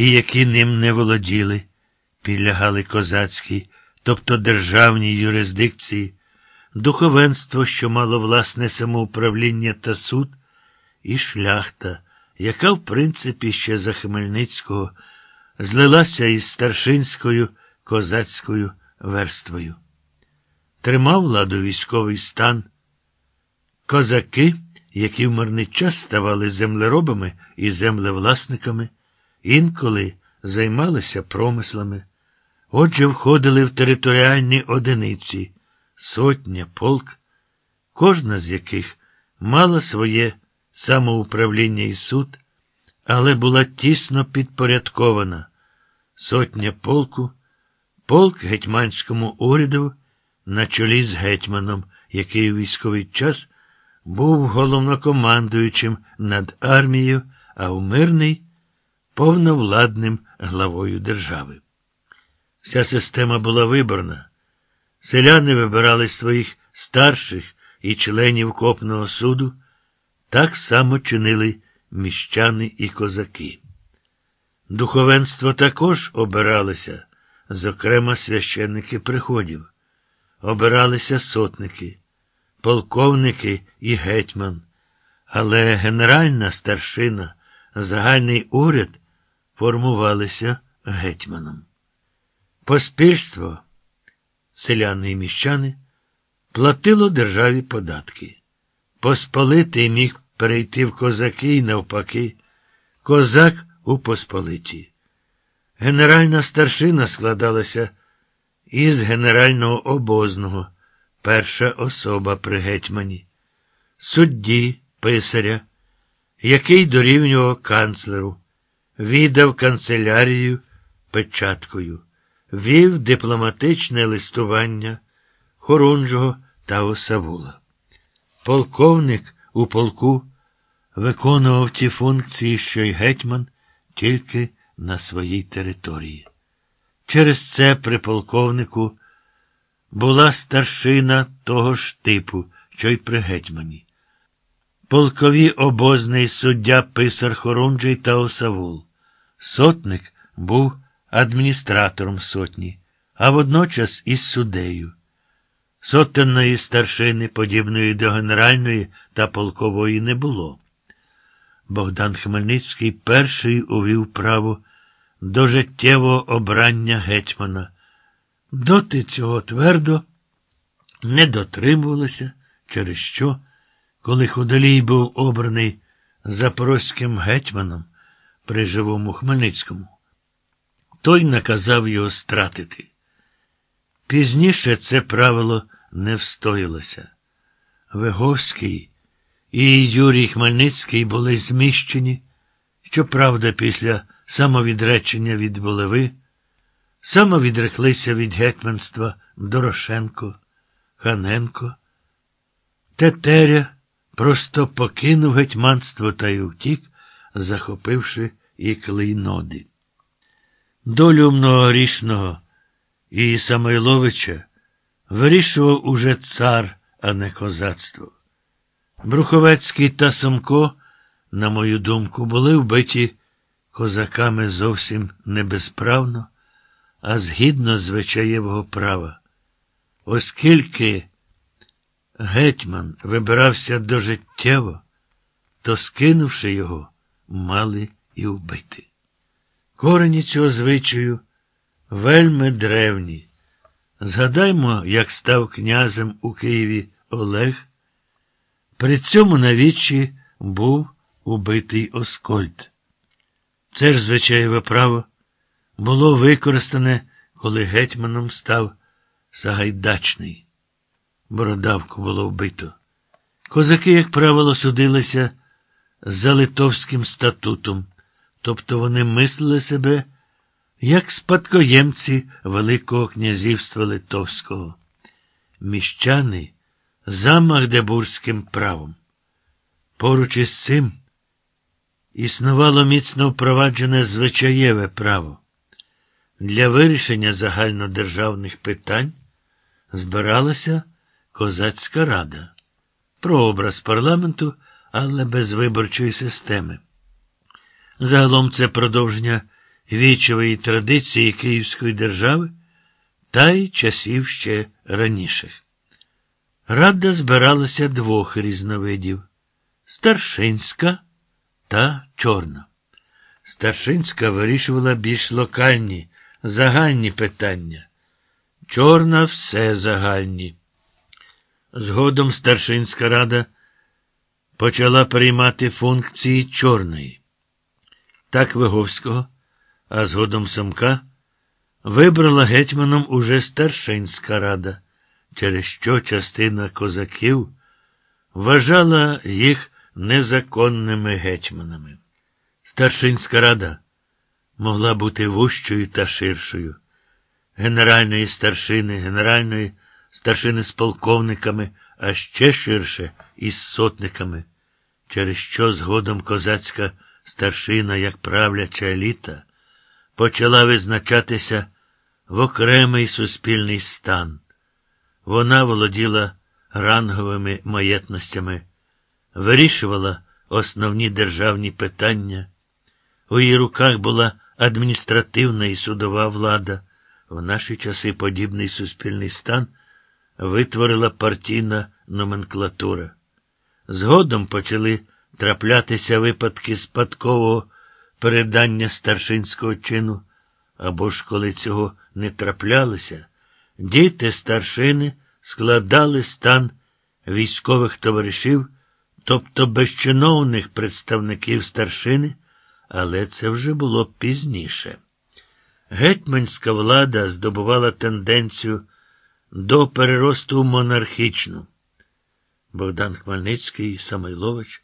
і які ним не володіли, підлягали козацькій, тобто державній юрисдикції, духовенство, що мало власне самоуправління та суд, і шляхта, яка, в принципі, ще за Хмельницького злилася із старшинською козацькою верствою. Тримав владу військовий стан. Козаки, які в мирний час ставали землеробами і землевласниками, інколи займалися промислами, отже, входили в територіальні одиниці, сотня, полк, кожна з яких мала своє самоуправління і суд, але була тісно підпорядкована. Сотня полку, полк гетьманському уряду на чолі з гетьманом, який у військовий час був головнокомандуючим над армією, а у мирний повновладним главою держави. Вся система була виборна. Селяни вибирали своїх старших і членів копного суду, так само чинили міщани і козаки. Духовенство також обиралося, зокрема священники приходів, обиралися сотники, полковники і гетьман, але генеральна старшина, загальний уряд формувалися гетьманом. Поспільство, селяни і міщани, платило державі податки. Посполитий міг перейти в козаки і навпаки, козак у посполиті. Генеральна старшина складалася із генерального обозного, перша особа при гетьмані, судді, писаря, який дорівнював канцлеру, віддав канцелярію печаткою, вів дипломатичне листування Хорунжого та Осавула. Полковник у полку виконував ті функції, що й гетьман, тільки на своїй території. Через це при полковнику була старшина того ж типу, що й при гетьмані. Полкові обозний суддя писар Хорунжий та Осавул. Сотник був адміністратором сотні, а водночас із суддею. Сотенної старшини, подібної до генеральної та полкової, не було. Богдан Хмельницький перший увів право до життєвого обрання гетьмана. Доти цього твердо не дотримувалося, через що, коли Худолій був обраний запорозьким гетьманом при живому Хмельницькому, той наказав його стратити. Пізніше це правило не встоялося. Виговський і Юрій Хмельницький були зміщені, щоправда, після самовідречення від Болеви, самовідреклися від гетьманства Дорошенко, Ханенко. Тетеря просто покинув гетьманство та й утік, захопивши і клейноди. Долю многорічного і Самойловича вирішував уже цар, а не козацтво. Бруховецький та Самко, на мою думку, були вбиті козаками зовсім не безправно, а згідно звичаєвого права. Оскільки гетьман вибирався дожиттєво, то, скинувши його, мали і вбити. Корені цього звичаю вельми древні. Згадаймо, як став князем у Києві Олег. При цьому на вічі був убитий Оскольд. Це ж звичаєве право було використане, коли гетьманом став Сагайдачний. Бородавку було вбито. Козаки, як правило, судилися за Литовським статутом, тобто вони мислили себе як спадкоємці Великого князівства Литовського. Міщани за Магдебурзьким правом. Поруч із цим існувало міцно впроваджене звичаєве право. Для вирішення загальнодержавних питань збиралася козацька рада, прообраз парламенту, але без виборчої системи. Загалом це продовження вічової традиції Київської держави та й часів ще раніших. Рада збиралася двох різновидів старшинська та чорна. Старшинська вирішувала більш локальні, загальні питання. Чорна все загальні. Згодом старшинська рада почала приймати функції чорної. Так Виговського, а згодом Самка, вибрала гетьманом уже старшинська рада, через що частина козаків вважала їх незаконними гетьманами. Старшинська рада могла бути вущою та ширшою, генеральної старшини, генеральної старшини з полковниками, а ще ширше із сотниками, через що згодом козацька старшина, як правляча еліта, почала визначатися в окремий суспільний стан. Вона володіла ранговими маєтностями, вирішувала основні державні питання. У її руках була адміністративна і судова влада. В наші часи подібний суспільний стан витворила партійна номенклатура. Згодом почали траплятися випадки спадкового передання старшинського чину, або ж коли цього не траплялося, діти старшини складали стан військових товаришів, тобто безчиновних представників старшини, але це вже було пізніше. Гетьманська влада здобувала тенденцію до переросту монархічну. Богдан Хмельницький, Самойлович,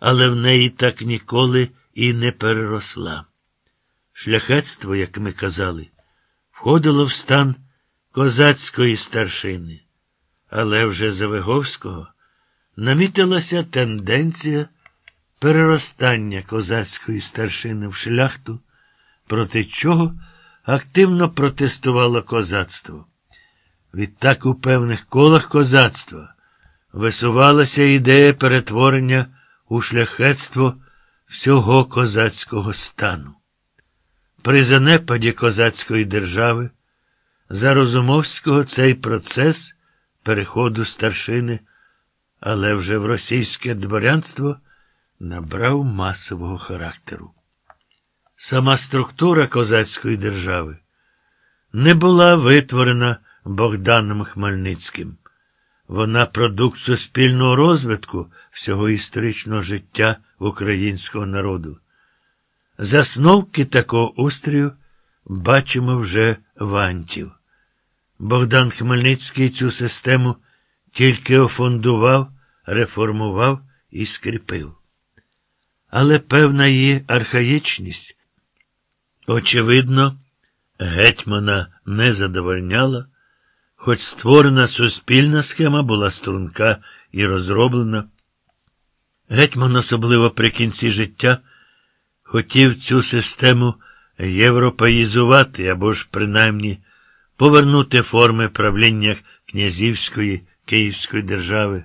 але в неї так ніколи і не переросла. Шляхетство, як ми казали, входило в стан козацької старшини, але вже за Виговського намітилася тенденція переростання козацької старшини в шляхту, проти чого активно протестувало козацтво. Відтак у певних колах козацтва висувалася ідея перетворення у шляхетство всього козацького стану. При занепаді козацької держави за Розумовського цей процес переходу старшини, але вже в російське дворянство набрав масового характеру. Сама структура козацької держави не була витворена Богданом Хмельницьким. Вона продукт суспільного розвитку всього історичного життя українського народу. Засновки такого устрію бачимо вже в Антів. Богдан Хмельницький цю систему тільки офондував, реформував і скріпив. Але певна її архаїчність, очевидно, гетьмана не задовольняла, хоч створена суспільна схема була струнка і розроблена. Гетьман, особливо при кінці життя, хотів цю систему європеїзувати або ж, принаймні, повернути форми правління князівської Київської держави.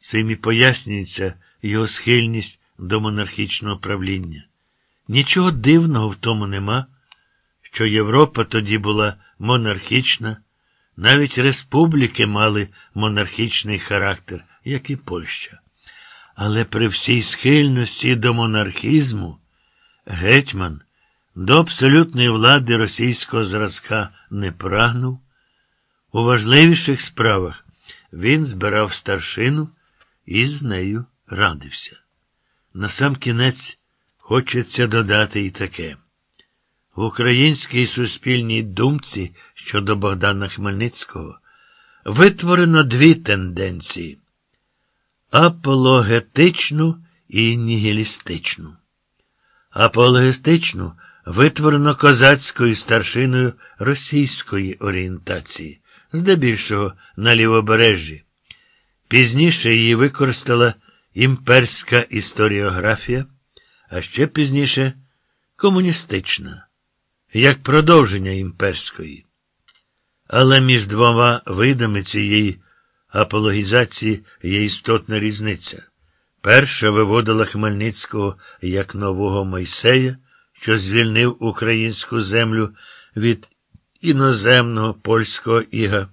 Цим і пояснюється його схильність до монархічного правління. Нічого дивного в тому нема, що Європа тоді була монархічна, навіть республіки мали монархічний характер, як і Польща. Але при всій схильності до монархізму гетьман до абсолютної влади російського зразка не прагнув. У важливіших справах він збирав старшину і з нею радився. На сам кінець хочеться додати і таке. В українській суспільній думці щодо Богдана Хмельницького витворено дві тенденції апологетичну і нігілістичну. Апологістичну витворено козацькою старшиною російської орієнтації, здебільшого на лівобережжі. Пізніше її використала імперська історіографія, а ще пізніше комуністична, як продовження імперської. Але між двома видами цієї апологізації є істотна різниця. Перша виводила Хмельницького як нового Мойсея, що звільнив українську землю від іноземного польського іга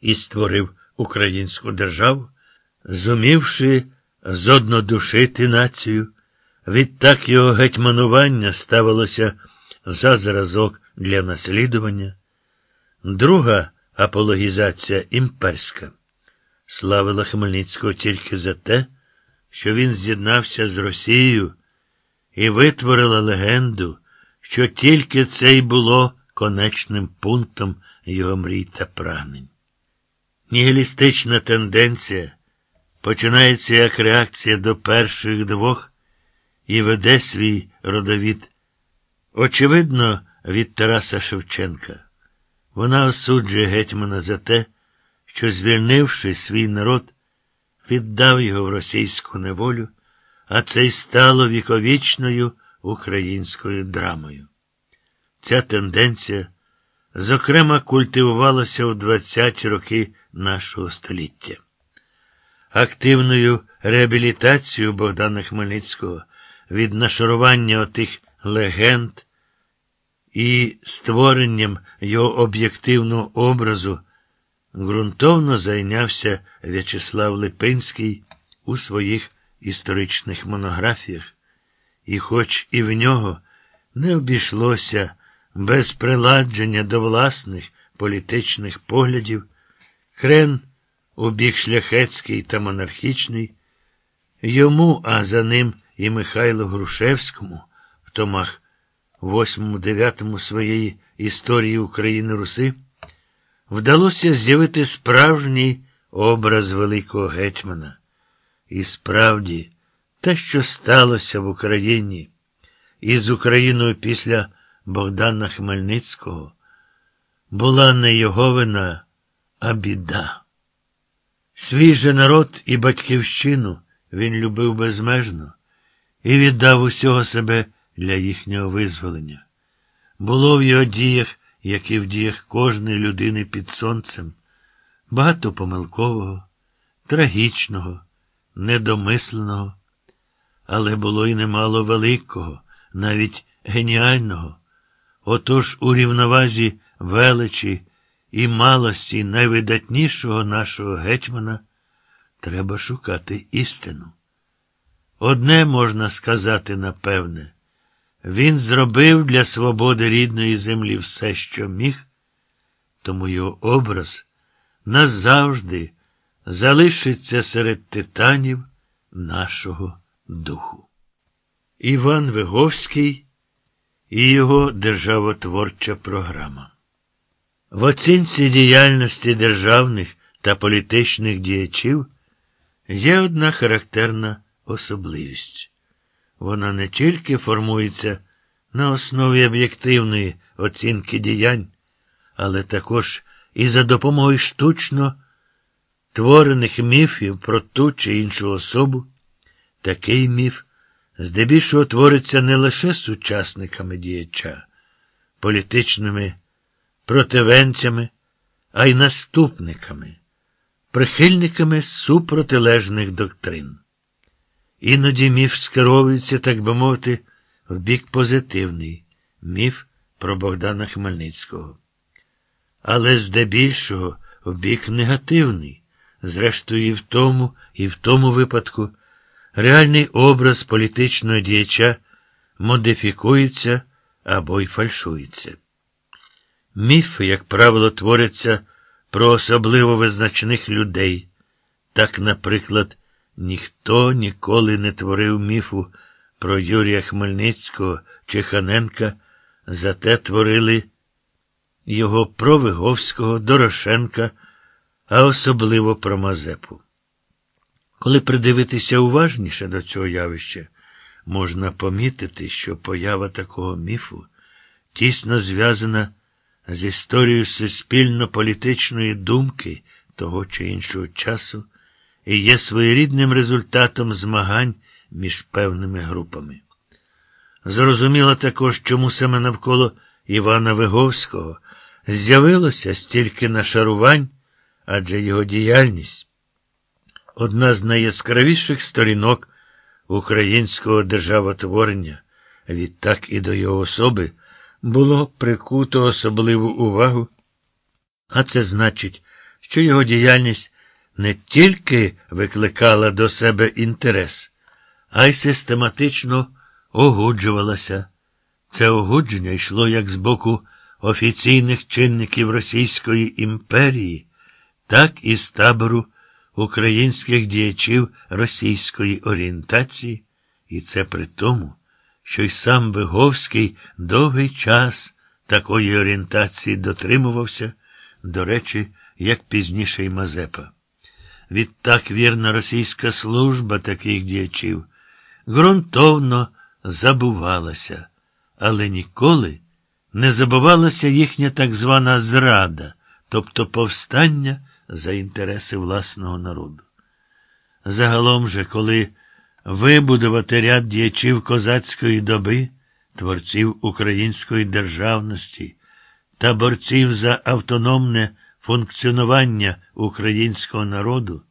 і створив українську державу, зумівши зоднодушити націю, відтак його гетьманування ставилося за зразок для наслідування. Друга апологізація імперська славила Хмельницького тільки за те, що він з'єднався з Росією і витворила легенду, що тільки це й було конечним пунктом його мрій та прагнень. Нігілістична тенденція починається як реакція до перших двох і веде свій родовід. Очевидно, від Тараса Шевченка. Вона осуджує гетьмана за те, що, звільнивши свій народ, віддав його в російську неволю, а це й стало віковічною українською драмою. Ця тенденція, зокрема, культивувалася у 20-ті роки нашого століття. Активною реабілітацією Богдана Хмельницького від нашарування отих легенд і створенням його об'єктивного образу ґрунтовно зайнявся В'ячеслав Липинський у своїх історичних монографіях, і хоч і в нього не обійшлося без приладження до власних політичних поглядів, хрен у бік шляхетський та монархічний, йому, а за ним і Михайлу Грушевському в томах 8-9 своєї історії України Руси вдалося з'явити справжній образ великого гетьмана. І справді, те, що сталося в Україні і з Україною після Богдана Хмельницького, була не його вина, а біда. Свій же народ і батьківщину він любив безмежно і віддав усього себе для їхнього визволення. Було в його діях, як і в діях кожної людини під сонцем, багато помилкового, трагічного, недомисленого, але було й немало великого, навіть геніального. Отож у рівновазі величі і малості найвидатнішого нашого гетьмана треба шукати істину. Одне можна сказати напевне. Він зробив для свободи рідної землі все, що міг, тому його образ назавжди залишиться серед титанів нашого духу. Іван Виговський і його державотворча програма. В оцінці діяльності державних та політичних діячів є одна характерна особливість. Вона не тільки формується на основі об'єктивної оцінки діянь, але також і за допомогою штучно творених міфів про ту чи іншу особу. Такий міф здебільшого твориться не лише сучасниками діяча, політичними противенцями, а й наступниками, прихильниками супротилежних доктрин. Іноді міф скеровується, так би мовити, в бік позитивний міф про Богдана Хмельницького. Але здебільшого в бік негативний, зрештою, і в тому, і в тому випадку реальний образ політичного діяча модифікується або й фальшується. Міфи, як правило, творяться про особливо визначених людей. Так, наприклад, ніхто ніколи не творив міфу про Юрія Хмельницького чи Ханенка, зате творили його про Виговського, Дорошенка, а особливо про Мазепу. Коли придивитися уважніше до цього явища, можна помітити, що поява такого міфу тісно зв'язана з історією суспільно-політичної думки того чи іншого часу і є своєрідним результатом змагань між певними групами. Зрозуміло також, чому саме навколо Івана Виговського з'явилося стільки нашарувань, адже його діяльність одна з найяскравіших сторінок українського державотворення, відтак і до його особи було прикуто особливу увагу, а це значить, що його діяльність не тільки викликала до себе інтерес, а й систематично огоджувалася. Це огодження йшло як з боку офіційних чинників Російської імперії, так і з табору українських діячів російської орієнтації, і це при тому, що й сам Виговський довгий час такої орієнтації дотримувався, до речі, як пізніше й Мазепа. Відтак вірна російська служба таких діячів ґрунтовно забувалася, але ніколи не забувалася їхня так звана зрада, тобто повстання за інтереси власного народу. Загалом же, коли вибудувати ряд діячів козацької доби, творців української державності та борців за автономне функціонування українського народу,